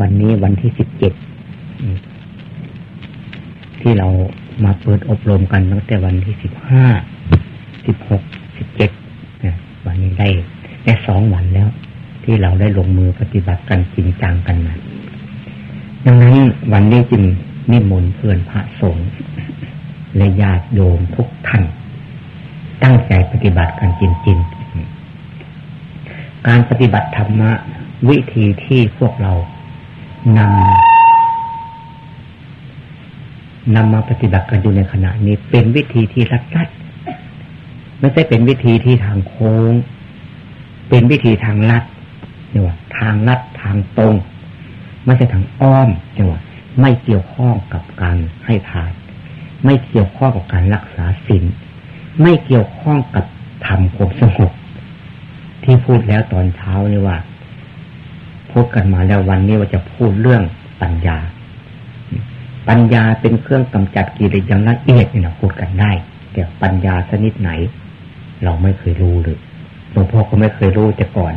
วันนี้วันที่สิบเจ็ดที่เรามาเปิดอบรมกันตั้งแต่วันที่สิบห้าสิบหกสิบเจ็ดวันนี้ได้ได้สองวันแล้ว ที่เราได้ลงมือปฏิบัติกันจริงจังกันมาดังนั้นวันนี้จึงนิมนต์เพื่อนพระสงฆ์และญาติโยมทุกท่าน ตั้งใจปฏิบัติกันจริงๆการปฏิบัติธรรมะวิธีที่พวกเรา นำนำมาปฏิบัติกันอยู่ในขณะนี้เป็นวิธีที่รัดรัดไม่ใช่เป็นวิธีที่ทางโค้ง เป็นวิธีทางลัดเนี่ยว่าทางลัดทางตรง ไม่ใช่ทางอ้อมเนี่ยว่าไม่เกี่ยวข้องกับการให้ทาน ไม่เกี่ยวข้องกับการรักษาศีลไม่เกี่ยวข้องกับทำความสงบที่พูดแล้วตอนเช้านี่ว่า พูดกันมาแล้ววันนี้ว่าจะพูดเรื่องปัญญา ปัญญาเป็นเครื่องกำจัดกิเลสอย่างละเอียดนี่นะพูดกันได้ แต่ปัญญาชนิดไหน เราไม่เคยรู้เลยหลวงพ่อก็ไม่เคยรู้แต่ก่อน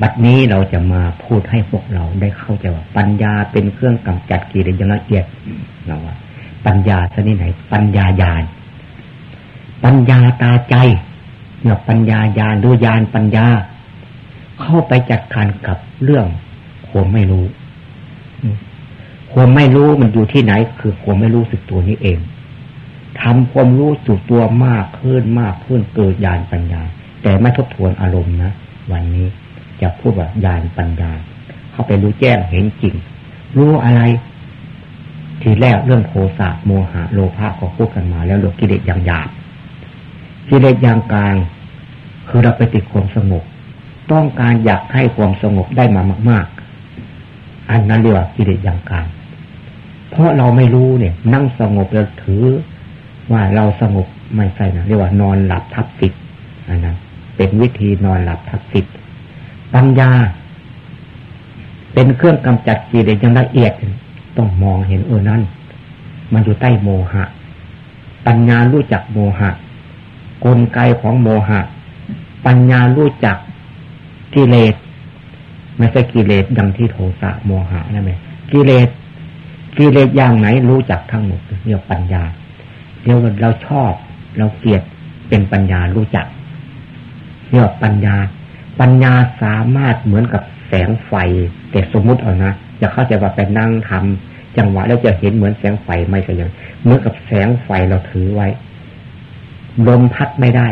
บัดนี้เราจะมาพูดให้พวกเราได้เข้าใจว่า ปัญญาเป็นเครื่องกำจัดกิเลสอย่างละเอียดเราว่า ปัญญาชนิดไหน ปัญญาญาณปัญญาตาใจเนี่ยปัญญาญาณดูญาณปัญญา เข้าไปจัดการกับเรื่อง ความไม่รู้ ความไม่รู้มันอยู่ที่ไหน คือความไม่รู้สึกตัวนี้เองทำความรู้สึกตัวมากขึ้นมากขึ้นเกิดญาณปัญญา แต่ไม่ทบทวนอารมณ์นะวันนี้จะพูดว่าญาณปัญญา เข้าไปรู้แจ้งเห็นจริง รู้อะไร ทีแรกเรื่องโทสะโมหะโลภะก็พูดกันมา แล้วเรื่องกิเลสอย่างหยาบกิเลสอย่างกลาง คือเราไปติดความสงบต้องการอยากให้ความสงบได้มามากๆ อันนั้นเรียกว่ากิเลสอย่างกลางเพราะเราไม่รู้เนี่ย นั่งสงบแล้วถือ ว่าเราสงบไม่ใช่นะเรียกว่านอนหลับทับสิทธิ์อันนั้นเป็นวิธีนอนหลับทับสิทธิ์ปัญญา เป็นเครื่องกำจัดกิเลสอย่างละเอียดต้องมองเห็นเออนั้นมันอยู่ใต้โมหะ ปัญญารู้จักโมหะ กลไกของโมหะ ปัญญารู้จักกิเลส ไม่ใช่กิเลสดังที่โทสะโมหะนั่นเองกิเลสกิเลสอย่างไหนรู้จักทั้งหมดเรียกปัญญาเรียกว่าเราชอบ เราเกลียดเป็นปัญญารู้จักเรียกปัญญา ปัญญาสามารถเหมือนกับแสงไฟ แต่สมมุติเอานะจะเข้าใจว่าไปนั่งทำจังหวะแล้วจะเห็นเหมือนแสงไฟไม่ใช่ยังเหมือนกับแสงไฟเราถือไว้ลมพัดไม่ได้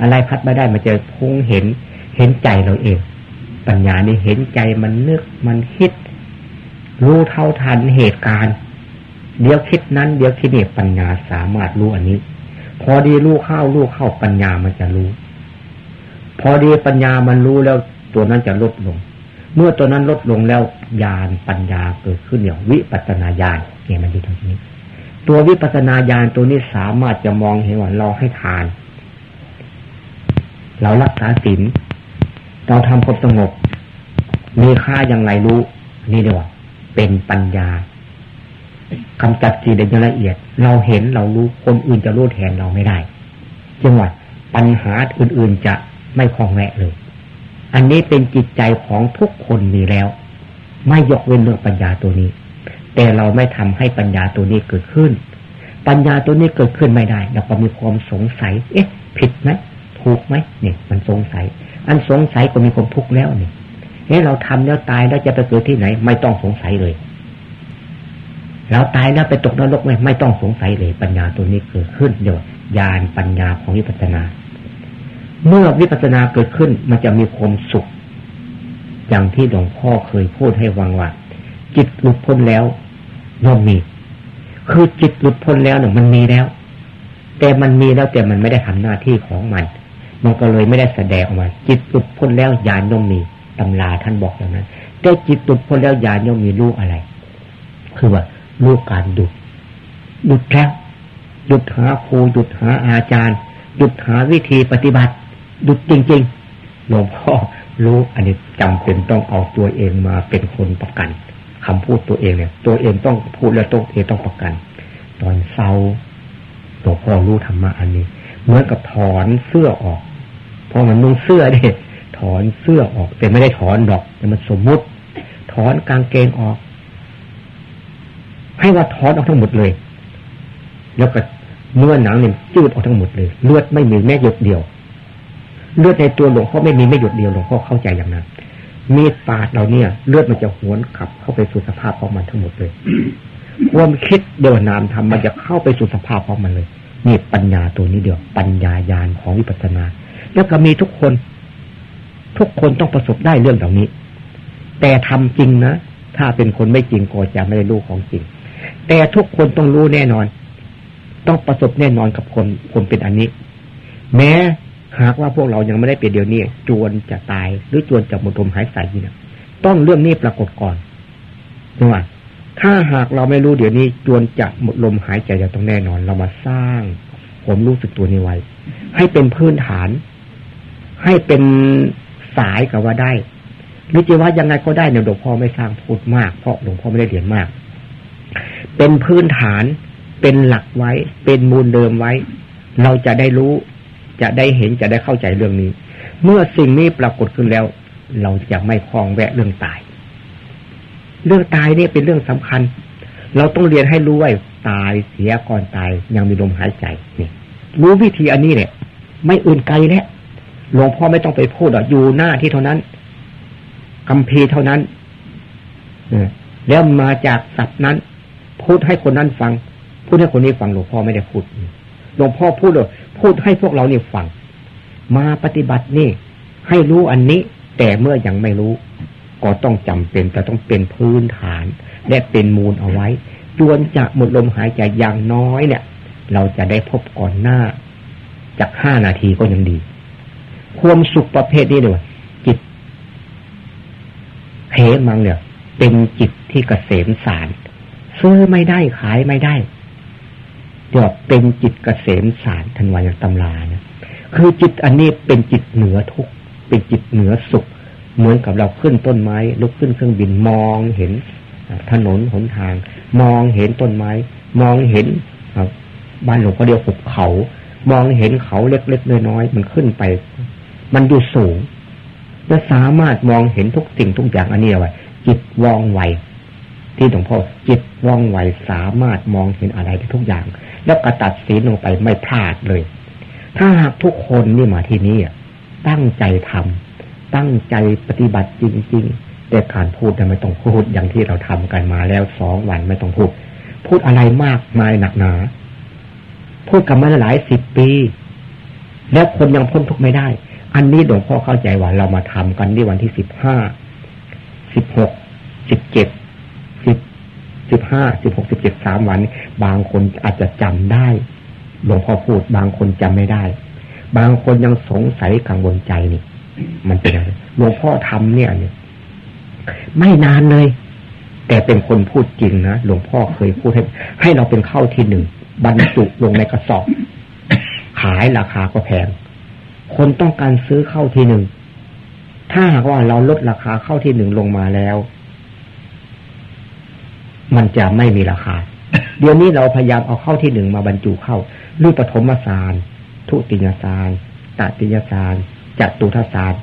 อะไรพัดไม่ได้มันจะพุ่งเห็นเห็นใจเราเอง ปัญญานี่เห็นใจมันนึกมันคิด รู้เท่าทันเหตุการณ์ เดี๋ยวคิดนั้น เดี๋ยวคิดนี่ปัญญาสามารถรู้อันนี้ พอดีรู้เข้ารู้เข้าปัญญามันจะรู้ พอดีปัญญามันรู้แล้วตัวนั้นจะลดลง เมื่อตัวนั้นลดลงแล้วญาณปัญญาเกิดขึ้นอย่างวิปัสนาญาณเนี่ยมันอยู่ตรงนี้ ตัววิปัสนาญาณตัวนี้สามารถจะมองเห็นว่าเราให้ทาน เรารักษาศีล เราทำความสงบ มีค่าอย่างไรรู้ นี่เดียวเป็นปัญญากำจัดกิเลสละเอียด เราเห็นเรารู้คนอื่นจะรู้แทนเราไม่ได้จังหวัดปัญหาอื่นๆจะไม่คลองแวะเลย อันนี้เป็นจิตใจของทุกคนมีแล้ว ไม่ยกเว้นเรื่องปัญญาตัวนี้ แต่เราไม่ทำให้ปัญญาตัวนี้เกิดขึ้น ปัญญาตัวนี้เกิดขึ้นไม่ได้เราก็มีความสงสัย เอ๊ะ ผิดไหม ถูกไหมเนี่ยมันสงสัย อันสงสัยก็มีความทุกข์แล้วเนี่ยเฮ้เราทำแล้วตายแล้วจะไปเกิดที่ไหน ไม่ต้องสงสัยเลยเราตายแล้วไปตกนรกไหมไม่ต้องสงสัยเลย ปัญญาตัวนี้เกิดขึ้นเดี๋ยวญาณปัญญาของวิปัสสนา เมื่อวิปัสสนาเกิดขึ้นมันจะมีความสุข อย่างที่หลวงพ่อเคยพูดให้วังว่าจิตหลุดพ้นแล้วย่อมมี คือจิตหลุดพ้นแล้วเนี่ยมันมีแล้ว แต่มันมีแล้วแต่มันไม่ได้ทำหน้าที่ของมัน มันก็เลยไม่ได้แสดงออกมา จิตหลุดพ้นแล้วญาณย่อมมีตำราท่านบอกอย่างนั้นแต่จิตหลุดพ้นแล้วญาณย่อมมีรู้อะไร คือว่ารู้การดุดดุดแล้วดุดหาครูดุดหาอาจารย์ดุดหาวิธีปฏิบัติดุดจริงๆหลวงพ่อรู้อันนี้จำเป็นต้องเอาตัวเองมาเป็นคนประกันคำพูดตัวเองเนี่ย ตัวเองต้องพูดแล้วตัวเองต้องประกัน ตอนเศร้าหลวงพ่อรู้ธรรมะอันนี้ เหมือนกับถอนเสื้อออกพอมันนุ่งเสื้อเด็ถอนเสื้อออก แต่ไม่ได้ถอนดอกแต่มันสมมุติ ถอนกางเกงออก ให้ว่าถอนออกทั้งหมดเลย แล้วก็เนื้อหนังเนี่ยจืดออกทั้งหมดเลย เลือดไม่มีแม้หยดเดียว เลือดในตัวหลวงพ่อไม่มีไม่หยดเดียวหลวงพ่อเข้าใจอย่างนั้นมีดปาดเราเนี่ย เลือดมันจะหวนขับเข้าไปสู่สภาพของมันทั้งหมดเลย ความคิดเดียวนามทำมันจะเข้าไปสู่สภาพของมันเลย นี่ปัญญาตัวนี้เดียว ปัญญายาณของวิปัสสนา แล้วก็มีทุกคน ทุกคนต้องประสบได้เรื่องเหล่านี้ แต่ทำจริงนะ ถ้าเป็นคนไม่จริงก็จะไม่ได้รู้ของจริง แต่ทุกคนต้องรู้แน่นอน ต้องประสบแน่นอนกับคนคนเป็นอันนี้ แม้หากว่าพวกเรายังไม่ได้เป็นเดียวนี้จวนจะตายหรือจวนจะหมดลมหายใจนี่ยต้องเรื่องนี้ปรากฏก่อนใช่ไหม ถ้าหากเราไม่รู้เดี๋ยวนี้จวนจะหมดลมหายใจจะต้องแน่นอน เรามาสร้าง ผมรู้สึกตัวนี้ไว้ ให้เป็นพื้นฐาน ให้เป็นสายกับว่าได้หรือจะว่ายังไงก็ได้เนี่ยหลวงพ่อไม่สร้างพูดมาก เพราะหลวงพ่อไม่ได้เรียนมาก เป็นพื้นฐานเป็นหลักไว้ เป็นมูลเดิมไว้ เราจะได้รู้ จะได้เห็นจะได้เข้าใจเรื่องนี้ เมื่อสิ่งนี้ปรากฏขึ้นแล้ว เราจะไม่คลองแวะเรื่องตาย เรื่องตายเนี่ยเป็นเรื่องสำคัญ เราต้องเรียนให้รู้ว่าตายเสียก่อนตายยังมีลมหายใจนี่รู้วิธีอันนี้เนี่ย ไม่อื่นไกลแล้วหลวงพ่อไม่ต้องไปพูดหรอกอยู่หน้าที่เท่านั้นคำพีเท่านั้นแล้วมาจากศัพท์นั้น พูดให้คนนั้นฟัง พูดให้คนนี้ฟังหลวงพ่อไม่ได้พูดหลวงพ่อพูดเลยพูดให้พวกเราเนี่ยฟัง มาปฏิบัตินี่ ให้รู้อันนี้ แต่เมื่อยังไม่รู้ ก็ต้องจำเป็นแต่ต้องเป็นพื้นฐาน และเป็นมูลเอาไว้จวนจะหมดลมหายใจอย่างน้อยเนี่ย เราจะได้พบก่อนหน้า จากห้านาทีก็ยังดี ความสุขประเภทนี้เลยจิตเหมังเนี่ย เป็นจิตที่เกษมสารซื้อไม่ได้ขายไม่ได้เดี๋ยวเป็นจิตเกษมสารทันวายตำรานะคือจิตอันนี้เป็นจิตเหนือทุกเป็นจิตเหนือสุข เหมือนกับเราขึ้นต้นไม้ ลุกขึ้นเครื่องบินมองเห็นถนนหนทาง มองเห็นต้นไม้ มองเห็นบ้านหลวงพ่อเดียวหุบเขา มองเห็นเขาเล็กๆน้อยๆมันขึ้นไป มันอยู่สูงจะสามารถมองเห็นทุกสิ่งทุกอย่างอันนี้ไว้จิตว่องไวที่หลวงพ่อจิตว่องไวสามารถมองเห็นอะไรทุกอย่าง แล้วกระตัดสีลงไปไม่พลาดเลย ถ้าหากทุกคนนี่มาที่นี่ตั้งใจทำ ตั้งใจปฏิบัติจริงๆแต่การพูดไม่ต้องพูดอย่างที่เราทำกันมาแล้วสองวันไม่ต้องพูด พูดอะไรมากมายหนักหนา พูดกันมาหลายสิบปี แล้วคนยังพ้นทุกข์ไม่ได้ อันนี้หลวงพ่อเข้าใจว่าเรามาทำกันที่วันที่สิบห้าสิบหกสิบเจ็ดสิบสิบห้าสิบหกสิบเจ็ดสามวัน บางคนอาจจะจำได้หลวงพ่อพูดบางคนจำไม่ได้ บางคนยังสงสัยกังวลใจนี่ มันเป็นอะไรหลวงพ่อทำเนี่ยเนี่ย ไม่นานเลย แต่เป็นคนพูดจริงนะหลวงพ่อเคยพูดให้ให้เราเป็นเข้าที่หนึ่งบรรจุลงในกระสอบ ขายราคาก็แพงคนต้องการซื้อเข้าที่หนึ่ง ถ้าหากว่าเราลดราคาเข้าที่หนึ่งลงมาแล้ว มันจะไม่มีราคา เดี๋ยวนี้เราพยายามเอาเข้าที่หนึ่งมาบรรจุเข้ารูปปฐมสารทุติยสารตติยสาร จัตุทศาน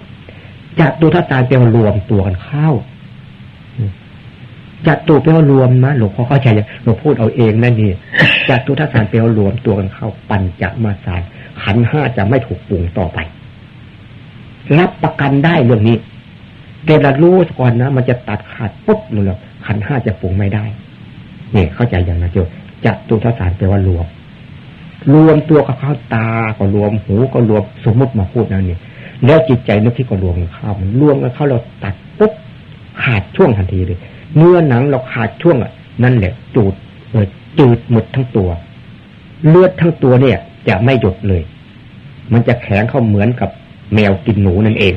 จัตุทศานเป็นรวมตัวกันเข้าจัตุเป็นรวมนะหลวงพ่อเข้าใจยังหลวงพูดเอาเองนั่นนี่จัตุทัศานเป็นรวมตัวกันเข้า ปัญจมาสารขันห้าจะไม่ถูกปรุงต่อไป รับประกันได้เรื่องนี้แต่ละรู้ก่อนนะมันจะตัดขาดปุ๊บเลยขันห้าจะปรุงไม่ได้เนี่ยเข้าใจอย่างนั้นเจ้าจัตุทัศานแปลว่ารวม รวมตัวกับเข้าตาก็รวมหูก็รวมสมมติมาพูดนั่นนี่ แล้วจิตใจนึกที่ก็รวมกันเข้ามันรวมกันเข้าเราตัดปุ๊บขาดช่วงทันทีเลย เนื้อหนังเราขาดช่วงอะนั่นแหละจูดเออจืดหมดทั้งตัว เลือดทั้งตัวเนี่ย จะไม่หยดเลย มันจะแข็งเข้าเหมือนกับ แมวกินหนูนั่นเอง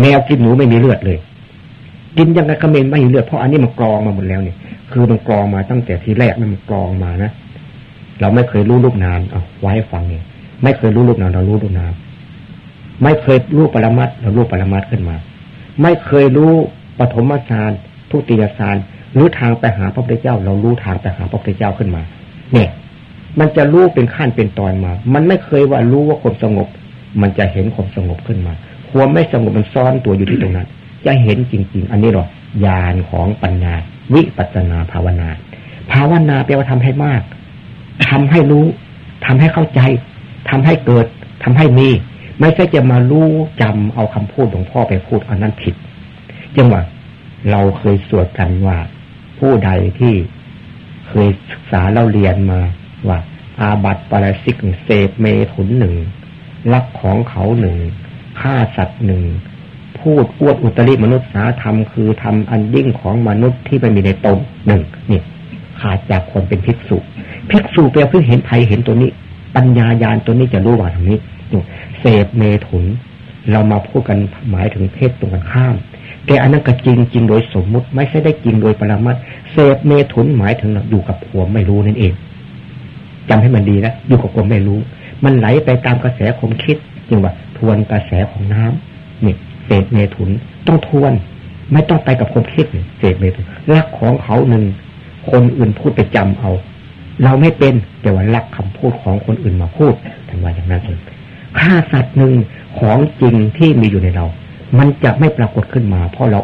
แมวกินหนูไม่มีเลือดเลย กินยังไงก็ไม่ไม่มีเลือดเพราะอันนี้มันกรองมาหมดแล้วเนี่ยคือมันกรองมาตั้งแต่ทีแรกมันกรองมานะเราไม่เคยรู้ลูกนานเอาไว้ฟังเนี่ยไม่เคยรู้ลูกนานเรารู้ลูกนาน ไม่เคยรู้ปรมัตเรารู้ปรมัตขึ้นมา ไม่เคยรู้ปฐมฌานทุติยฌานรู้ทางไปหาพระพุทธเจ้า เรารู้ทางไปหาพระพุทธเจ้าขึ้นมา เนี่ย มันจะรู้เป็นขั้นเป็นตอนมา มันไม่เคยว่ารู้ว่าความสงบ มันจะเห็นความสงบขึ้นมา ความไม่สงบมันซ่อนตัวอยู่ที่ตรงนั้น จะเห็นจริง ๆ อันนี้หรอญาณของปัญญา วิปัสนาภาวนา ภาวนาแปลว่าทำให้มากทำให้รู้ทำให้เข้าใจทำให้เกิดทำให้มี ไม่ใช่จะมารู้จำเอาคำพูดของพ่อไปพูดอันนั้นผิดจังหว่าเราเคยสวดกันว่า ผู้ใดที่เคยศึกษาเราเรียนมาว่า อาบัติปราสิกเสพเมถุนหนึ่งลักของเขาหนึ่งฆ่าสัตว์หนึ่งพูดอวดอุตริมนุษยธรรมคือทำอันยิ่งของมนุษย์ที่ไม่มีในตนหนึ่งนี่ขาดจากคนเป็นภิกษุภิกษุเปลเพื่อเห็นภัยเห็นตัวนี้ ปัญญาญาณตัวนี้จะรู้ว่าทางนี้ เสพเมถุน เรามาพูดกันหมายถึงเพศตรงกันข้าม แต่อันนั้นก็จริงจริงโดยสมมุติ ไม่ใช่ได้จริงโดยปรมัตเสพเมถุนหมายถึงอยู่กับผัวไม่รู้นั่นเองจำให้มันดีนะอยู่กับผัวไม่รู้ มันไหลไปตามกระแสความคิดจึงว่าทวนกระแสของน้ำนี่ยเศษเมถุนต้องทวน ไม่ต้องไปกับความคิดเศษเมถุนรักของเขาหนึ่งคนอื่นพูดไปจำเอา เราไม่เป็นแต่ว่ารักคำพูดของคนอื่นมาพูดทันว่าอย่างนั้นเอง ฆ่าสัตว์หนึ่งของจริงที่มีอยู่ในเรา มันจะไม่ปรากฏขึ้นมา เพราะเรา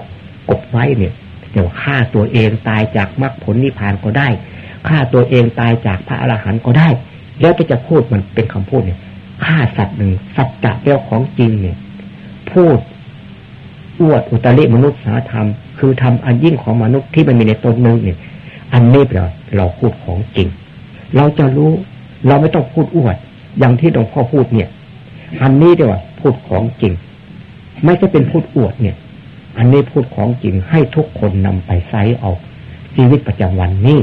อบไว้เนี่ยเดี๋ยวฆ่าตัวเองตายจากมรรคผลนิพพานก็ได้ฆ่าตัวเองตายจากพระอรหันต์ก็ได้ แล้วก็จะพูดมันเป็นคำพูดเนี่ยฆ่าสัตว์หนึ่งสัจจะเจ้าของจริงเนี่ย พูดอวดอุตริมนุษยธรรม คือทำอันยิ่งของมนุษย์ที่มันมีในตนนึงเนี่ยอันนี้เราเราพูดของจริง เราจะรู้ เราไม่ต้องพูดอวด อย่างที่หลวงพ่อพูดเนี่ย อันนี้เดี๋ยวพูดของจริง ไม่ใช่เป็นพูดอวดเนี่ย อันนี้พูดของจริงให้ทุกคนนำไปใช้เอาชีวิตประจำวันนี้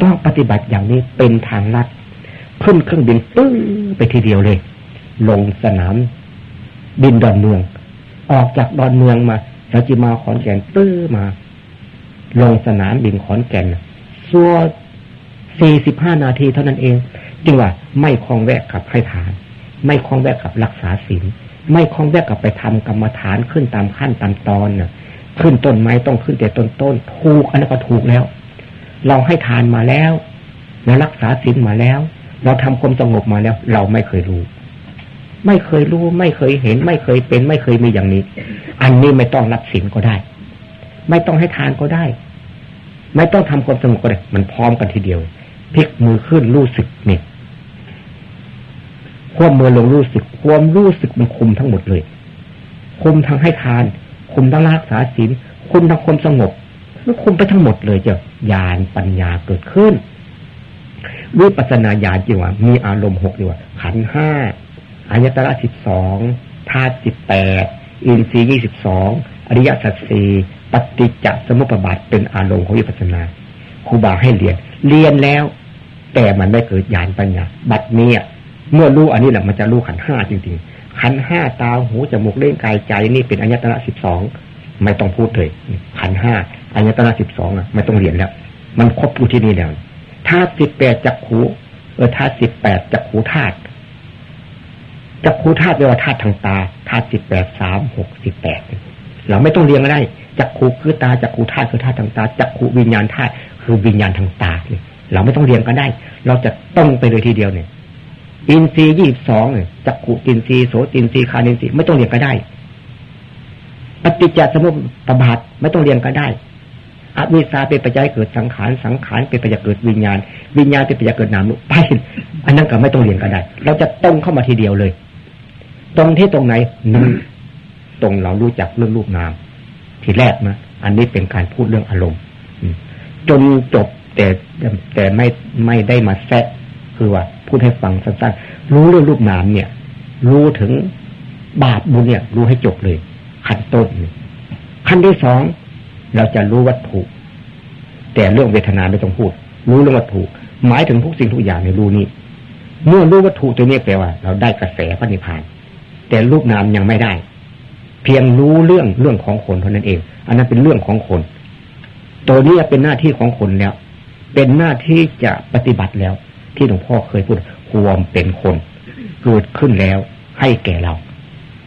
ต้องปฏิบัติอย่างนี้เป็นทางลัดขึ้นเครื่องบินตึ้งไปทีเดียวเลย ลงสนามบินดอนเมือง ออกจากดอนเมืองมาเราจะมาขอนแก่นตื้อมา ลงสนามบินขอนแก่นสัวสี่สิบห้านาทีเท่านั้นเอง จึงว่าไม่คลองแวะกับให้ทาน ไม่คล้องแวะกับรักษาศีลไม่คล้องแวะกับไปทำกรรมฐานขึ้นตามขั้นตามตอนน่ะ ขึ้นต้นไม้ต้องขึ้นแต่ต้นต้นถูกอันนั้นก็ถูกแล้ว เราให้ทานมาแล้วเรารักษาศีลมาแล้ว เราทำความสงบมาแล้ว เราไม่เคยรู้ ไม่เคยรู้ ไม่เคยเห็น ไม่เคยเป็น ไม่เคยมีอย่างนี้ อันนี้ไม่ต้องรับศีลก็ได้ ไม่ต้องให้ทานก็ได้ ไม่ต้องทำความสงบก็ได้ มันพร้อมกันทีเดียวพลิกมือขึ้นรู้สึกเนี่ย ควบมือลงรู้สึก ความรู้สึกมันคุมทั้งหมดเลย คุมทั้งให้ทาน คุมทั้งรักษาศีลคุมทั้งความสงบมันคุมไปทั้งหมดเลยเจ้าญาณปัญญาเกิดขึ้นวิปัสนาญาณจริงว่ามีอารมณ์หกดีว่า ขันห้าอายตระสิบสองธาตุสิบแปดอินทรีย์ยี่สิบสองอริยสัจสี่ปฏิจจสมุปบาทเป็นอารมณ์ของวิปัสนาครูบาให้เรียน เรียนแล้ว แต่มันไม่เกิดญาณปัญญา บัดนี้ เมื่อรู้อันนี้แหละมันจะรู้ขันห้าจริง ๆ ขันห้าตาหูจมูกเล่นกายใจนี่เป็นอายตนะสิบสองไม่ต้องพูดเลย ขันห้าอายตนะสิบสองอะไม่ต้องเรียนแล้ว มันครบอยู่ที่นี่แล้วธาตุสิบแปดจักขูเออธาตุสิบแปดจักขูธาตุจักขูธาตุเรียกว่าธาตุทางตาธาตุสิบแปดสามหกสิบแปดเราไม่ต้องเรียงก็ได้จักขูคือตาจักขูธาตุคือธาตุทางตาจักขูวิญญาณธาตุคือวิญญาณทางตาเราไม่ต้องเรียงก็ได้ เราจะต้องไปเลยทีเดียวเนี่ย อินทรีย์ยี่สิบสองเนี่ยจักขูอินทรีย์โสตินทรีย์คานินทรีย์ไม่ต้องเรียงก็ได้ ปฏิจจสมุปบาทไม่ต้องเรียงก็ได้อวิชาเป็นปัจจัยเกิดสังขารสังขารเป็นปัจจัยเกิดวิญญาณ วิญญาณเป็นปัจจัยเกิดนามไปอันนั้นก็ไม่ต้องเรียนก็ได้ เราจะตรงเข้ามาทีเดียวเลย ตรงที่ตรงไหนนั่นตรงเรารู้จักเรื่องรูปนาม ทีแรกนะอันนี้เป็นการพูดเรื่องอารมณ์จนจบแต่แต่ไม่ไม่ได้มาแทะ คือว่าพูดให้ฟังสั้นๆรู้เรื่องรูปนามเนี่ย รู้ถึงบาปบุญเนี่ย รู้ให้จบเลย ขั้นต้นขั้นที่สองเราจะรู้วัตถุ แต่เรื่องเวทนาไม่ต้องพูด รู้เรื่องวัตถุ หมายถึงทุกสิ่งทุกอย่างในรู้นี้เมื่อรู้วัตถุตัวนี้แปลว่า เราได้กระแสพระนิพพาน แต่รูปนามยังไม่ได้ เพียงรู้เรื่องเรื่องของคนเท่านั้นเอง อันนั้นเป็นเรื่องของคน ตัวนี้เป็นหน้าที่ของคนแล้ว เป็นหน้าที่จะปฏิบัติแล้ว ที่หลวงพ่อเคยพูดความเป็นคนเกิดขึ้นแล้วให้แก่เรา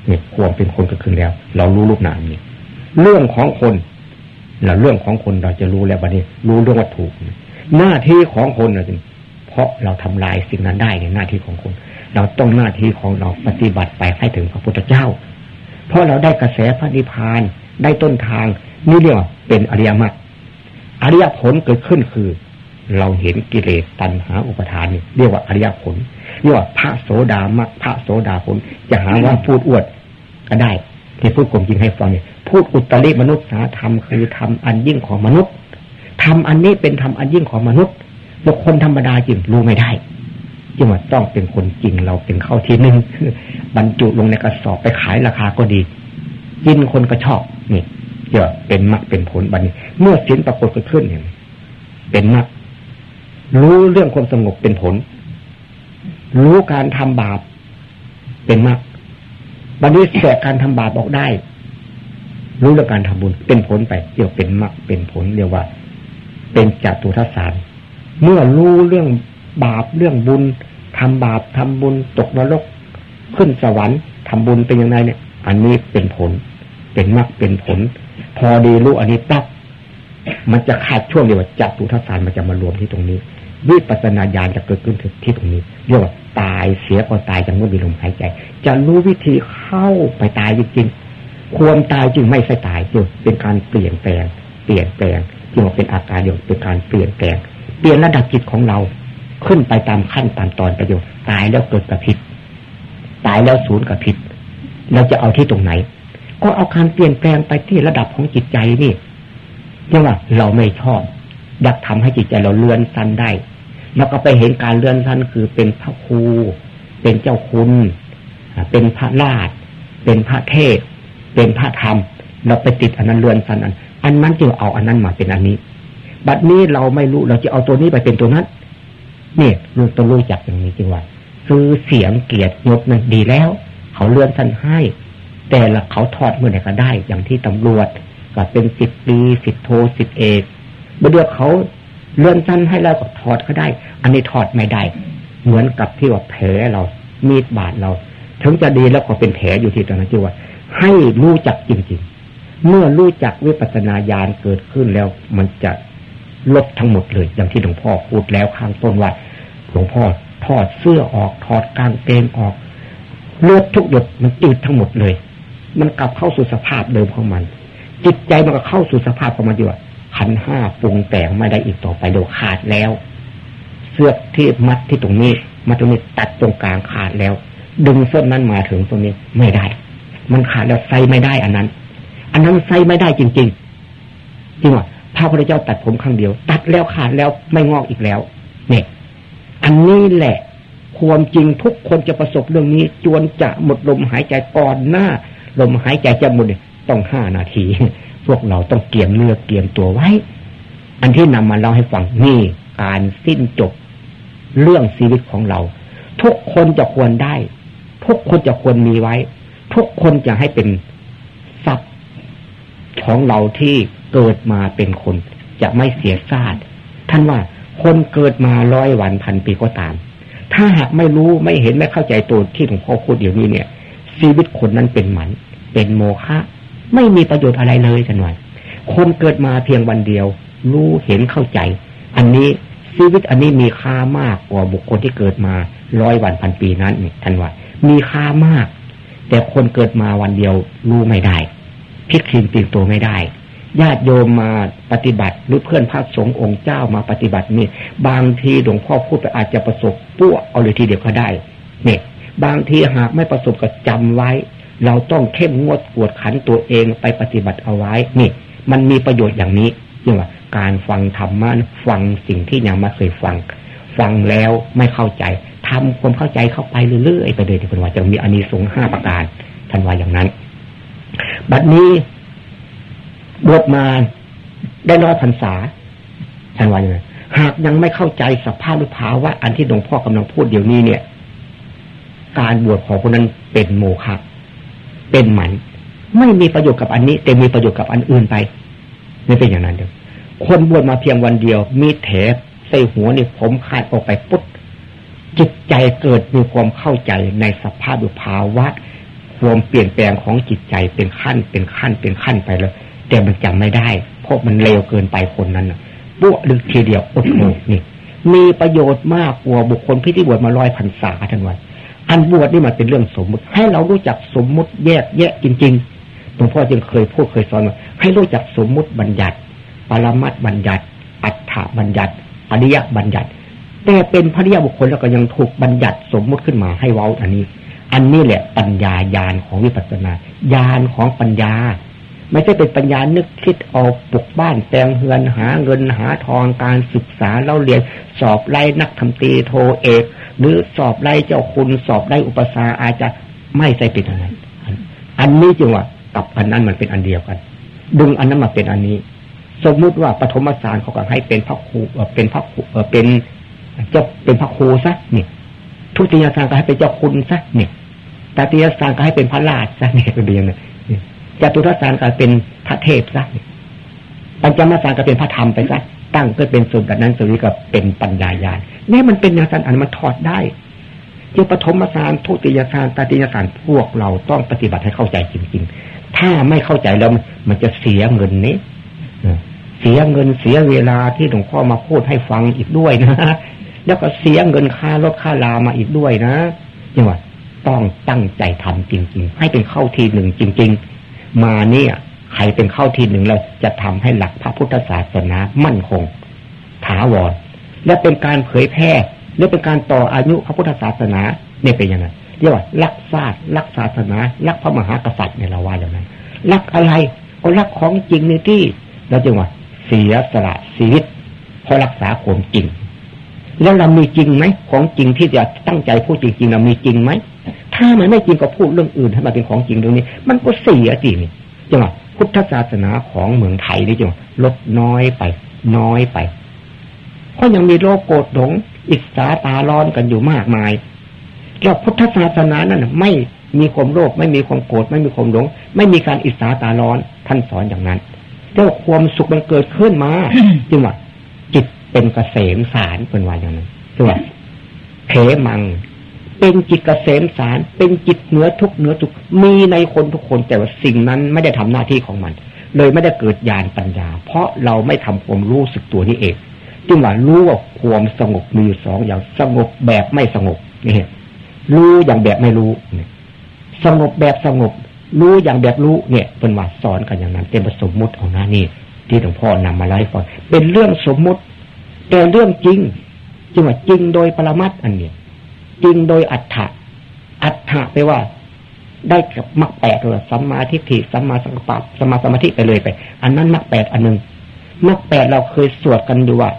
เนี่ยความเป็นคนเกิดขึ้นแล้ว เรารู้รูปนามนี่เรื่องของคนเราเรื่องของคนเราจะรู้แล้ววันนี้ รู้เรื่องวัตถุหน้าที่ของคนเราเพราะเราทำลายสิ่งนั้นได้ในหน้าที่ของคน เราต้องหน้าที่ของเราปฏิบัติไปให้ถึงพระพุทธเจ้า เพราะเราได้กระแสพระนิพพานได้ต้นทางนี่เรียกว่าเป็นอริยมรรคอริยผลเกิดขึ้นคือ เราเห็นกิเลสตัณหาอุปทานนี่เรียกว่าอริยผลเรียกว่าพระโสดามรรคพระโสดาผลจะหาว่าพูดอวดก็ได้ที่พูดกลมจริงให้ฟังเนี่ยพูดอุตริมนุษย์สาธรรมคือทำอันยิ่งของมนุษย์ทำอันนี้เป็นทำอันยิ่งของมนุษย์บุคคลธรรมดาจริงรู้ไม่ได้จึงว่าต้องเป็นคนจริงเราเป็นเข้าที่หนึ่งบรรจุลงในกระสอบไปขายราคาก็ดีกินคนก็ชอบนี่เดี๋ยวเป็นมรรคเป็นผลบัดนี้ เมื่อสินปรากฏขึ้นเนี่ยเป็นมรรค รู้เรื่องความสงบเป็นผล รู้การทำบาปเป็นมรรคบัดนี้แสกการทำบาปออกได้ รู้เรื่องการทำบุญเป็นผลไปเรียกเป็นมรรคเป็นผลเรียกว่า เป็นจัตุทัศสารเมื่อรู้เรื่องบาปเรื่องบุญทำบาปทำบุญตกนรก ขึ้นสวรรค์ทำบุญเป็นยังไงเนี่ย อันนี้เป็นผล เป็นมรรคเป็นผล พอดีรู้อันนี้ปั๊บมันจะขาดช่วงเดียวจัตุทัศสารมันจะมารวมที่ตรงนี้ วิปัสนาญาณจะเกิดขึ้นที่ตรงนี้เรียกว่าตายเสียก่อนตายจากเมื่อมีลมหายใจ จะรู้วิธีเข้าไปตายจริงๆควรตายจึงไม่ใช่ตายจึงเป็นการเปลี่ยนแปลง เปลี่ยนแปลงจึงว่าเป็นอาการเดียวเป็นการเปลี่ยนแปลง เปลี่ยนระดับจิตของเราขึ้นไปตามขั้นตามตอนประโยชน์ตายแล้วเกิดกับพิษตายแล้วศูนย์กับพิษเราจะเอาที่ตรงไหน ก็เอาการเปลี่ยนแปลงไปที่ระดับของจิตใจนี่เรียกว่าเราไม่ชอบอยากทำให้จิตใจเราเลื่อนสั้นได้ แล้วก็ไปเห็นการเลื่อนสั้นคือเป็นพระครู เป็นเจ้าคุณ เป็นพระราชเป็นพระเทศเป็นพระธรรม เราไปติดอันนั้นเลื่อนสั้นอันอันนั้นจึงเอาอันนั้นมาเป็นอันนี้ บัดนี้เราไม่รู้เราจะเอาตัวนี้ไปเป็นตัวนั้น เนี่ยรู้ต้องรู้จักอย่างนี้จริงว่าซื้อเสียงเกียรติยศนั้นดีแล้ว เขาเลื่อนสั้นให้ แต่ละเขาทอดเมื่อไหร่ก็ได้ อย่างที่ตำรวจก็เป็นสิบปีสิบโทสิบเอกเมื่อเดียวเขา เลื่อนสั้นให้เราก็ถอดก็ได้ อันนี้ถอดไม่ได้ เหมือนกับที่ว่าแผลเรามีดบาดเรา ถึงจะดีแล้วก็เป็นแผลอยู่ที่ตรงนั้นจีว่า ให้รู้จักจริง ๆ เมื่อรู้จักวิปัสสนาญาณเกิดขึ้นแล้ว มันจะลบทั้งหมดเลย อย่างที่หลวงพ่อพูดแล้วข้างต้นว่าหลวงพ่อถอดเสื้อออกถอดกางเกงออกเลือดทุกหยดมันจืดทั้งหมดเลย มันกลับเข้าสู่สภาพเดิมของมัน จิตใจมันก็เข้าสู่สภาพของมันอยู่ ขันห้าปรุงแต่งไม่ได้อีกต่อไปโดยขาดแล้ว เสื้อที่มัดที่ตรงนี้มาตรงนี้ตัดตรงกลางขาดแล้ว ดึงเส้นนั้นมาถึงตรงนี้ไม่ได้ มันขาดแล้วใส่ไม่ได้อันนั้น อันนั้นใส่ไม่ได้จริง ๆ จริงว่าพระพุทธเจ้าตัดผมครั้งเดียว ตัดแล้วขาดแล้วไม่งอกอีกแล้ว เนี่ย อันนี้แหละความจริงทุกคนจะประสบเรื่องนี้ จวนจะหมดลมหายใจก่อนหน้า ลมหายใจจะหมดต้องห้านาที วกเราต้องเกี่ยมเนื้อเกี่ยมตัวไว้ อันที่นำมาเล่าให้ฟังนี่การสิ้นจบเรื่องชีวิตของเรา ทุกคนจะควรได้ ทุกคนจะควรมีไว้ ทุกคนจะให้เป็นทรัพย์ของเราที่เกิดมาเป็นคน จะไม่เสียซาดท่านว่าคนเกิดมาร้อยวันพันปีก็ตาม ถ้าหากไม่รู้ไม่เห็นไม่เข้าใจตัวที่หลวงพ่อพูดเดี๋ยวนี้เนี่ย ชีวิตคนนั้นเป็นหมัน เป็นโมฆะ ไม่มีประโยชน์อะไรเลยกันหน่อย คนเกิดมาเพียงวันเดียว รู้เห็นเข้าใจ อันนี้ชีวิตอันนี้มีค่ามากกว่าบุคคลที่เกิดมาร้อยวันพันปีนั้นนี่ท่านว่ามีค่ามาก แต่คนเกิดมาวันเดียวรู้ไม่ได้พิกคินตีตัวไม่ได้ ญาติโยมมาปฏิบัติหรือเพื่อนพระสงฆ์องค์เจ้ามาปฏิบัตินี่บางทีหลวงพ่อพูดไปอาจจะประสบปั้วเอาเลยทีเดียวก็ได้เนี่ยบางทีหากไม่ประสบก็จำไว้ เราต้องเข้มงวดกวดขันตัวเองไปปฏิบัติเอาไว้ นี่ มันมีประโยชน์อย่างนี้เรียกว่า การฟังธรรมะฟังสิ่งที่ยังม่เคยฟัง ฟังแล้วไม่เข้าใจทำความเข้าใจเข้าไปเรื่อยๆไปเลยที่เป็นว่าจะมีอานิสงส์ห้าประการท่านว่าอย่างนั้น บัดนี้บวชมาได้ร้อยพรรษาท่านว่าอย่างไรหากยังไม่เข้าใจสภาพหรือภาวะอันที่หลวงพ่อกำลังพูดเดี๋ยวนี้เนี่ย การบวชของคนนั้นเป็นโมฆะ เป็นหมันไม่มีประโยชน์กับอันนี้ แต่มีประโยชน์กับอันอื่นไปไม่เป็นอย่างนั้นเดียวคนบวชมาเพียงวันเดียว มีแถบใส่หัวนี่ผมขาดออกไปปุ๊บจิตใจเกิดมีความเข้าใจในสภาพภาวะความเปลี่ยนแปลงของจิตใจเป็นขั้นเป็นขั้นเป็นขั้นไปเลยแต่มันจำไม่ได้ เพราะมันเร็วเกินไปคนนั้นปุ๊บดึกทีเดียวอดโมนี่ มีประโยชน์มากกว่าบุคคลที่ที่บวชมาร้อยพรรษาทันวัน อันบวชนี่มันเป็นเรื่องสมมุติ ให้เรารู้จักสมมุติแยกแยะจริงๆหลวงพ่อจึงเคยพูดเคยสอนว่าให้รู้จักสมมุติบัญญัติ ปรมัตบัญญัติ อัฏฐบัญญัติ อริยบัญญัติ แต่เป็นพระริยบุคคลแล้วก็ยังถูกบัญญัติสมมุติขึ้นมาให้เว้าอันนี้ อันนี้แหละปัญญาญาณของวิปัสสนาญาณของปัญญา ไม่ใช่เป็นปัญญานึกคิดเอาปลุกบ้านแต่งเฮือนหาเงินหาทองการศึกษาเล่าเรียนสอบไล่นักทำตีโทเอก หรือสอบไล่เจ้าคุณสอบไล่อุปสาอาจจะไม่ใช่เป็นอะไรอันนี้จึงว่ากับอันนั้นมันเป็นอันเดียวกัน ดึงอันนั้นมาเป็นอันนี้ สมมุติว่าปฐมสารเขาก็ให้เป็นพระครูเป็นพระครูเป็นเจ้าเป็นพระครูซะเนี่ยทุติยสารก็ให้เป็นเจ้าคุณซะเนี่ยตติยสารก็ให้เป็นพระราชซะเนี่ยเป็นอย่างนี้ จตุทัสสารก็เป็นพระเทพซะปัญจมาสารก็เป็นพระธรรมไปซะตั้งก็เป็นส่วนแบบนั้นส่วนนี้ก็เป็นปัญญาญาณนี่มันเป็นอย่างนั้นอันมันถอดได้ที่ปฐมสารทุติยสารตติยสารพวกเราต้องปฏิบัติให้เข้าใจจริงๆ ถ้าไม่เข้าใจแล้วมันจะเสียเงินนี้เสียเงินเสียเวลาที่หลวงพ่อมาพูดให้ฟังอีกด้วยนะแล้วก็เสียเงินค่ารถค่าลามาอีกด้วยนะยังว่าต้องตั้งใจทำจริง ๆ ให้เป็นเข้าทีหนึ่งจริง ๆ มาเนี่ยใครเป็นเข้าทีหนึ่งเราจะทำให้หลักพระพุทธศาสนามั่นคง ถาวร และเป็นการเผยแพร่หรือเป็นการต่ออายุพระพุทธศาสนาเนี่ยเป็นยังไงเรียกว่ารักชาติรักศาสนารักพระมหากษัตริย์เนี่ยเราว่าอย่างนั้นรักอะไรก็รักของจริงในที่เราจึงว่าเสียสละชีวิตเพราะรักษาความจริง แล้วเรามีจริงไหมของจริงที่จะตั้งใจพูดจริงๆเรามีจริงไหม ถ้ามันไม่จริงก็พูดเรื่องอื่นให้มันเป็นของจริงตรงนี้ มันก็เสียจริงจังหวะพุทธศาสนาของเมืองไทยนี่จังลดน้อยไป น้อยไป เพราะยังมีโลกโกรธหลงอิสาตาร้อนกันอยู่มากมายแล้วพุทธศาสนานั้นไม่มีความโลภไม่มีความโกรธไม่มีความหลง ไม่มีการอิสาตาร้อนท่านสอนอย่างนั้นเจ้าความสุขมันเกิดขึ้นมาจึงหว่าจิตเป็นเกษมสารเป็นวายอย่างนั้นจึงหว่าเขมัง เป็นจิตเกษมสาร เป็นจิตเหนือทุกเหนือทุกมีในคนทุกคนแต่ว่าสิ่งนั้นไม่ได้ทำหน้าที่ของมัน เลยไม่ได้เกิดญาณปัญญา เพราะเราไม่ทำความรู้สึกตัวนี้เองจึงว่ารู้ว่าความสงบมีอยู่สองอย่างสงบแบบไม่สงบนี่รู้อย่างแบบไม่รู้สงบแบบสงบ รู้อย่างแบบรู้เนี่ยเป็นว่าสอนกันอย่างนั้น เป็นสมมุติของน้านี่ที่หลวงพ่อนำมาไล่ก่อนเป็นเรื่องสมมุติ แต่เรื่องจริง จึงว่าจริงโดยปรมัตอันเนี้ย จริงโดยอัฏฐะอัฏฐะไปว่า ได้กับมรรคแปดเลยสัมมาทิฏฐิสัมมาสังกัปปะสัมมาสมาธิไปเลยไป อันนั้นมรรคแปดอันหนึ่งมรรคแปดเราเคยสวดกันอยู่ว่า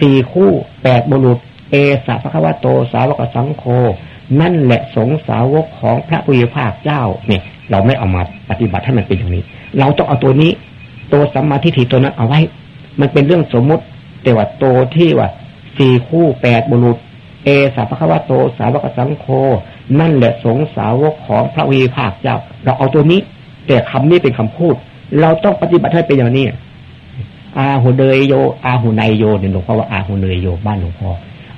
สี่คู่แปดบุรุษ เอสาพระควโตสาวกสังโฆนั่นแหละสงสาวกของพระพุทธภาคเจ้าเนี่ยเราไม่เอามาปฏิบัติให้มันเป็นอย่างนี้ เราต้องเอาตัวนี้ ตัวสัมมาทิฏฐิตัวนั้นเอาไว้ มันเป็นเรื่องสมมุติ แต่ว่าตัวที่ว่าสี่คู่แปดบุรุษ เอสาพระควโตสาวกสังโฆนั่นแหละสงสาวกของพระวิภาคเจ้า เราเอาตัวนี้ แต่คำนี้เป็นคำพูด เราต้องปฏิบัติให้เป็นอย่างนี้อาหูเดยโย อาหูในโยเนี่ยหลวงพ่อว่าอาหูเนยโยบ้านหลวงพ่อ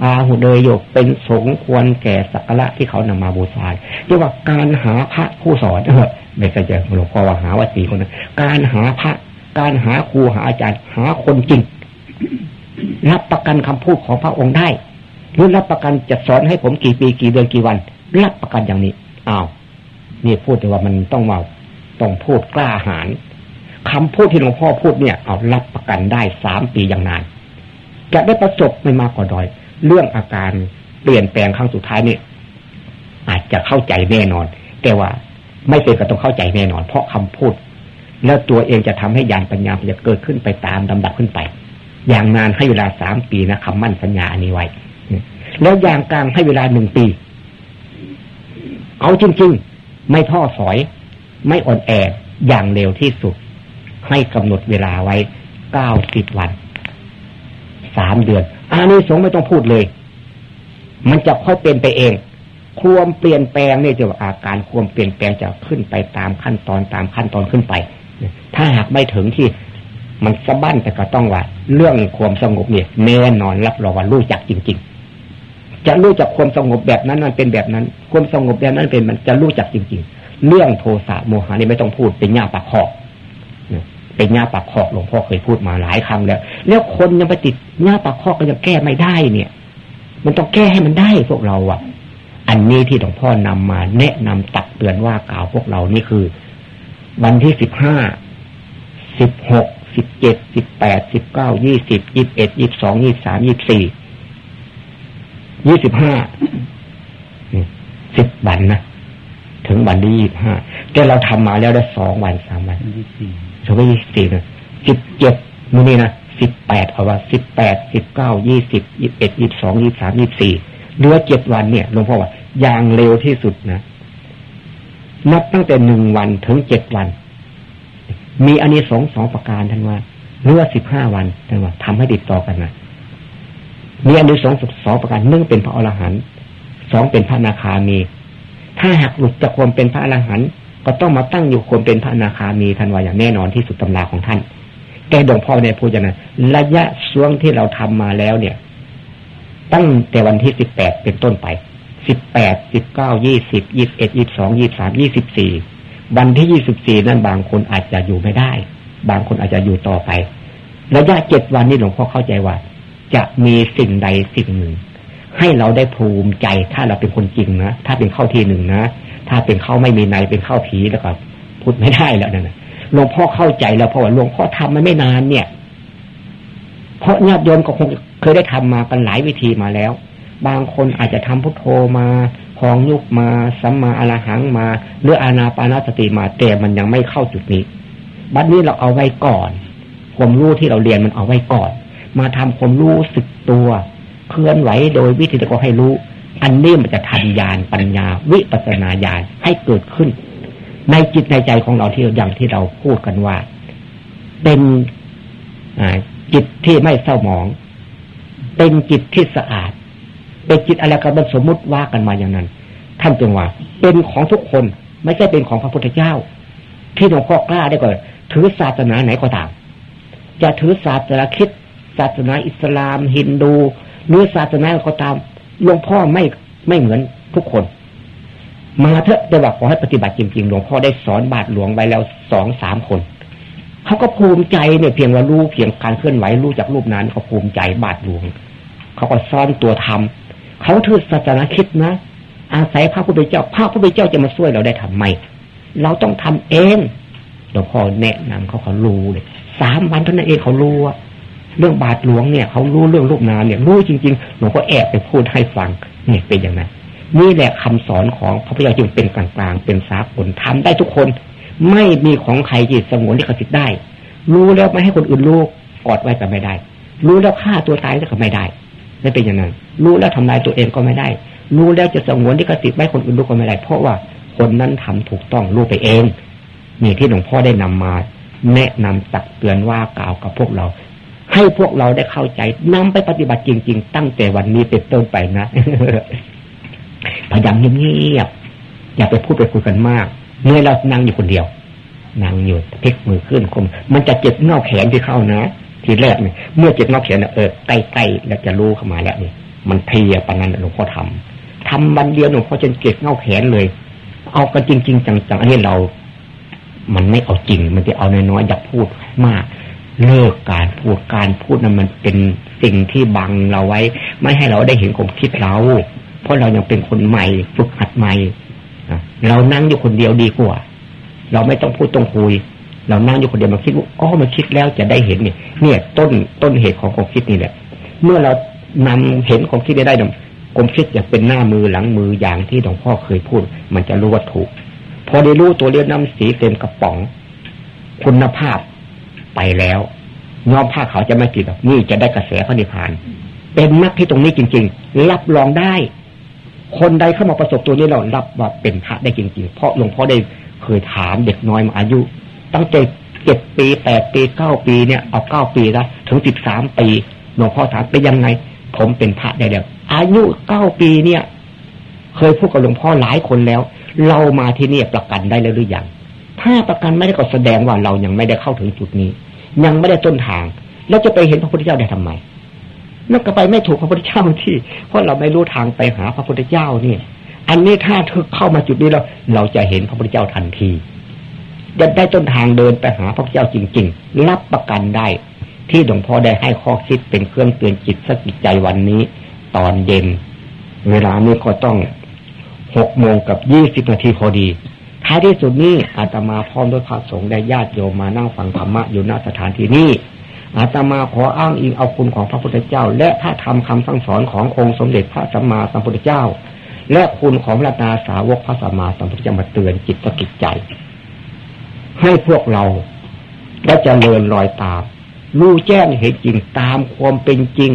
อาหูเดยโยเป็นสงควรแก่สักการะที่เขานำมาบูชาเรียกว่าการหาพระผู้สอนเออไม่ใช่จะหลวงพ่อว่าหาวัตถีคนนั้นการหาพระ การหาครูหาอาจารย์ หาคนจริงรับประกันคำพูดของพระองค์ได้ หรือรับประกันจะสอนให้ผมกี่ปีกี่เดือนกี่วัน รับประกันอย่างนี้อ้าวนี่พูดแต่ว่ามันต้องว่าต้องพูดกล้าหาญคำพูดที่หลวงพ่อพูดเนี่ย เอารับประกันได้สามปีอย่างนาน จะได้ประสบไม่มากกว่าดอย เรื่องอาการเปลี่ยนแปลงครั้งสุดท้ายนี่อาจจะเข้าใจแน่นอน แต่ว่าไม่เป็นก็ต้องเข้าใจแน่นอน เพราะคำพูด แล้วตัวเองจะทำให้ยานปัญญาจะเกิดขึ้นไปตามลำดับขึ้นไป อย่างนานให้เวลาสามปีนะคำมั่นสัญญาอันนี้ไว้ แล้วยางกลางให้เวลาหนึ่งปี เอาจริงๆ ไม่ท้อถอย ไม่อ่อนแออย่างเร็วที่สุด ให้กำหนดเวลาไว้เก้าสิบวันสามเดือนอันนี้สงไม่ต้องพูดเลย มันจะค่อยเป็นไปเอง ความเปลี่ยนแปลงเนี่ยจะอาการความเปลี่ยนแปลงจะขึ้นไปตามขั้นตอนตามขั้นตอนขึ้นไป ถ้าหากไม่ถึงที่มันสะบั้นแต่ก็ต้องว่า เรื่องความสงบเนี่ยแน่นอนรับรองว่ารู้จักจริง ๆ จะรู้จักความสงบแบบนั้นมันเป็นแบบนั้น ความสงบแบบนั้นเป็นมันจะรู้จักจริง ๆ เรื่องโทสะโมหะนี่ไม่ต้องพูดเป็นหญ้าปากคอเป็นหญ้าปากคอกหลวงพ่อเคยพูดมาหลายครั้งแล้ว แล้วคนยังไปติดหญ้าปากคอกก็ยังแก้ไม่ได้เนี่ย มันต้องแก้ให้มันได้พวกเราอะ อันนี้ที่หลวงพ่อนำมาแนะนำตักเตือนว่ากล่าวพวกเรานี่คือ วันที่สิบห้าสิบหกสิบเจ็ดสิบแปดสิบเก้ายี่สิบยี่บเอ็ดยี่บสองยี่สามยี่สี่ ยี่สิบห้าสิบวันนะถึงวันที่ยี่ห้าแต่เราทำมาแล้วได้สองวันสามวันยี่สี่สองยี่สี่นะสิบเจ็ดมื้อนี้นะสิบแปดเอาว่าสิบแปดสิบเก้ายี่สิบยี่บเอ็ดยี่สองยี่สามยี่สี่เหลือเจ็ดวันเนี่ยหลวงพ่อว่าอย่างเร็วที่สุดนะนับตั้งแต่หนึ่งวันถึงเจ็ดวัน มีอันนี้สองสองประการท่านว่าเรือสิบห้าวันท่านว่าทำให้ติดต่อกันนะ มีอันนี้สองสองประการหนึ่งเป็นพระอรหันต์สองเป็นพระนาคามี ถ้าหากหลุดจากความเป็นพระอรหันต์ก็ต้องมาตั้งอยู่ความเป็นพระนาคามีท่านวาอย่างแน่นอนที่สุดตำราของท่าน แต่หลวงพ่อในพูดอย่างนั้นระยะช่วงที่เราทำมาแล้วเนี่ย ตั้งแต่วันที่สิบแปดเป็นต้นไปสิบแปดสิบเก้ายี่สิบยี่สิบเอ็ดยี่สองยี่สามยี่สิบสี่วันที่ยี่สิบสี่นั้นบางคนอาจจะอยู่ไม่ได้ บางคนอาจจะอยู่ต่อไป ระยะเจ็ดวันนี้หลวงพ่อเข้าใจว่า จะมีสิ่งใดสิ่งหนึ่ง ให้เราได้ภูมิใจถ้าเราเป็นคนจริงนะถ้าเป็นเข้าทีหนึ่งนะถ้าเป็นเข้าไม่มีในเป็นเข้าผีแล้วก็พูดไม่ได้แล้วนั่นหลวงพ่อเข้าใจแล้วเพราะว่าหลวงพ่อทำมันไม่นานเนี่ย เพราะญาติโยมก็คงเคยได้ทำมากันหลายวิธีมาแล้ว บางคนอาจจะทำพุทโธมาพองยุกมาสัมมาอรหังมาหรืออานาปานาสติมาแต่มันยังไม่เข้าจุดนี้ บัดนี้เราเอาไว้ก่อน ความรู้ที่เราเรียนมันเอาไว้ก่อน มาทำความรู้สึกตัว เคลื่อนไหวโดยวิธีที่เรให้รู้ อันนี้มันจะทันญาณปัญญา วิปัสนาญาณให้เกิดขึ้น ในจิตในใจของเราที่อย่างที่เราพูดกันว่า เป็นจิตที่ไม่เศร้าหมอง เป็นจิตที่สะอาด เป็นจิตอะไรกันมันสมมุติว่ากันมาอย่างนั้น ท่านจึงว่า เป็นของทุกคนไม่ใช่เป็นของพระพุทธเจ้า ที่หลวงพ่อกล้าได้ก่อนถือศาสนาไหนก็ตามจะถือศาสนาคิด ศาสนาอิสลาม ฮินดูหรือศาสนาก็ตามหลวงพ่อไม่ไม่เหมือนทุกคน มาเถอะแต่ว่าขอให้ปฏิบัติจริงๆหลวงพ่อได้สอนบาทหลวงไว้แล้วสองสามคนเขาก็ภูมิใจเนี่ยเพียงว่ารู้เพียงการเคลื่อนไหวรู้จากรูปนั้นเขาภูมิใจบาทหลวงเขาก็ซ่อนตัวทำเขาถือศาสนาคิดนะ อาศัยพระพุทธเจ้าพระพุทธเจ้าจะมาช่วยเราได้ทำไมเราต้องทำเองหลวงพ่อแนะนำเขาเขารู้เลยสามวันเท่านั้นเองเขารู้ว่า เรื่องบาทหลวงเนี่ยเขารู้เรื่องลูกนาเนี่ยรู้จริงๆหลวงพ่อแอบไปพูดให้ฟังเนี่ยเป็นอย่างนั้นนี่แหละคำสอนของพระพุทธเจ้าจึงเป็นกลางๆ เป็นสากลทำได้ทุกคน ไม่มีของใครจิตสงวนที่เขาจิตได้ รู้แล้วไม่ให้คนอื่นรู้กอดไว้ก็ไม่ได้ รู้แล้วฆ่าตัวตายก็ไม่ได้ไม่เป็นอย่างนั้น รู้แล้วทำลายตัวเองก็ไม่ได้ รู้แล้วจะสงวนที่กติไว้คนอื่นรู้ก็ไม่ได้ เพราะว่าคนนั้นทำถูกต้องรู้ไปเองนี่ที่หลวงพ่อได้นำมา แนะนำตักเตือนว่ากล่าวกับพวกเรา ให้พวกเราได้เข้าใจนำไปปฏิบัติจริง ๆ ตั้งแต่วันนี้เป็นต้นไปนะพยายามเงียบๆอย่าไปพูดไปคุยกันมากเมื่อเรานั่งอยู่คนเดียวนั่งอยู่พลิกมือขึ้นคม มันจะเจ็บเงาแขนที่เข้านะทีแรกเนี่ยเมื่อเจิตนอกเขียนเออใกล้ๆแล้วจะรู้เข้ามาแล้วนี่มันเพียปนันหลวงพ่อทำทำวันเดียวหลวงพ่อจนเก็บเงาแขนเลย เอากันจริง ๆ จังๆอันนี้เรา มันไม่เอาจริง มันจะเอาน้อยๆอยากพูดมาก เลิกการพูดการพูดนั้นมันเป็นสิ่งที่บังเราไว้ ไม่ให้เราได้เห็นความคิดเรา เพราะเรายังเป็นคนใหม่ฝึกหัดใหม่เรานั่งอยู่คนเดียวดีกว่า เราไม่ต้องพูดต้องคุย เรานั่งอยู่คนเดียวมาคิดว่าอ๋อมาคิดแล้วจะได้เห็นเนี่ย เนี่ยต้นต้นเหตุของความคิดนี่แหละ เมื่อเรานำเห็นความคิดได้ได้ความคิดจะเป็นหน้ามือหลังมืออย่างที่หลวงพ่อเคยพูด มันจะรู้ว่าถูก พอได้รู้ตัวเรียนน้ำสีเต็มกระป๋อง คุณภาพ ไปแล้วยอมผ้าเขาจะไม่กินหรอกนี่จะได้กระแสพระนิพพาน เป็นนักที่ตรงนี้จริง ๆ รับรองได้ คนใดเข้ามาประสบตัวนี้เรารับว่าเป็นพระได้จริง ๆ เพราะหลวงพ่อได้เคยถามเด็กน้อยมาอายุ ตั้งแต่เจ็ดปีแปดปีเก้าปีเนี่ยเอาเก้าปีแล้วถึงสิบสามปีหลวงพ่อถามเป็นยังไง ผมเป็นพระได้แล้ว อายุเก้าปีเนี่ย เคยพูดกับหลวงพ่อหลายคนแล้ว เรามาที่นี่ประกันได้แล้วหรือยังถ้าประกันไม่ได้ก็แสดงว่าเรายังไม่ได้เข้าถึงจุดนี้ ยังไม่ได้ต้นทาง แล้วจะไปเห็นพระพุทธเจ้าได้ทำไมนั่นก็ไปไม่ถูกพระพุทธเจ้าที่ เพราะเราไม่รู้ทางไปหาพระพุทธเจ้าเนี่ยอันนี้ถ้าเธอเข้ามาจุดนี้แล้วเราจะเห็นพระพุทธเจ้าทันทีจะได้ต้นทางเดินไปหาพระเจ้าจริง ๆ รับประกันได้ ที่หลวงพ่อได้ให้ข้อคิดเป็นเครื่องเตือนจิตสกิจใจวันนี้ ตอนเย็น เวลานี้ก็ต้องหกโมงกับยี่สิบนาทีพอดี ท้ายที่สุดนี้อาตมาพร้อมด้วยพระสงฆ์ได้ญาติโยมมานั่งฟังธรรมะอยู่ณสถานที่นี้อาตมาขออ้างอิงเอาคุณของพระพุทธเจ้า และถ้าทำคำสั่งสอนขององค์สมเด็จพระสัมมาสัมพุทธเจ้า และคุณของพระนาสาวกพระสัมมาสัมพุทธเจ้ามาเตือนจิตสกิจใจ ให้พวกเราและจะเลินรอยตามรู้แจ้งเห็นจริงตามความเป็นจริง